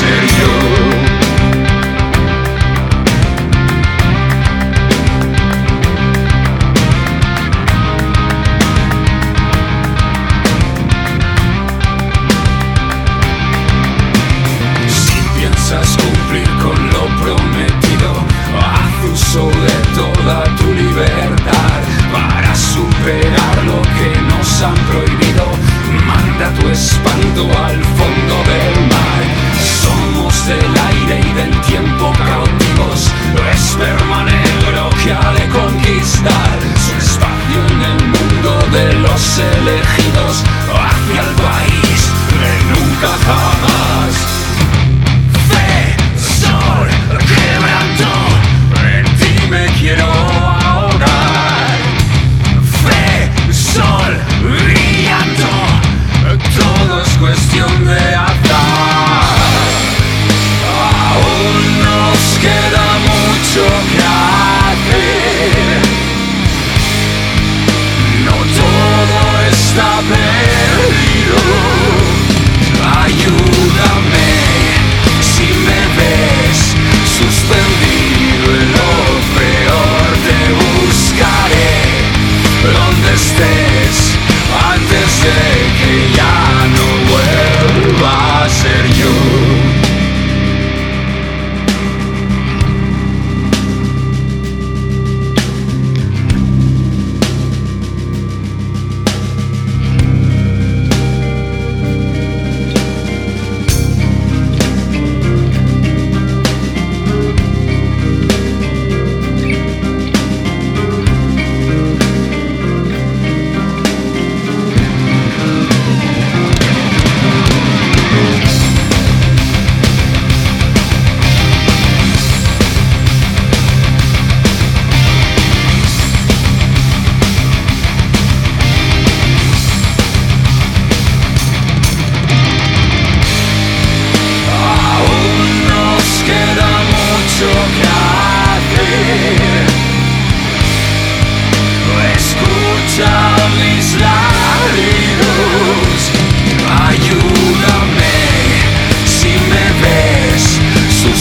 sin.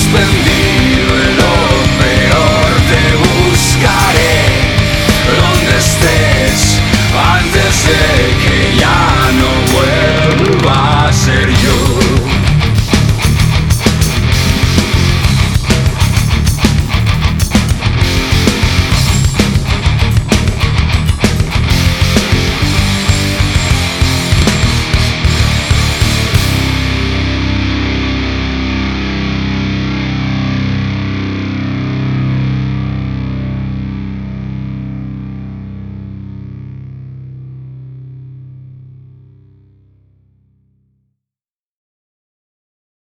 suspendido y lo peor te buscaré donde estés antes de que ya no vuelva a ser yo.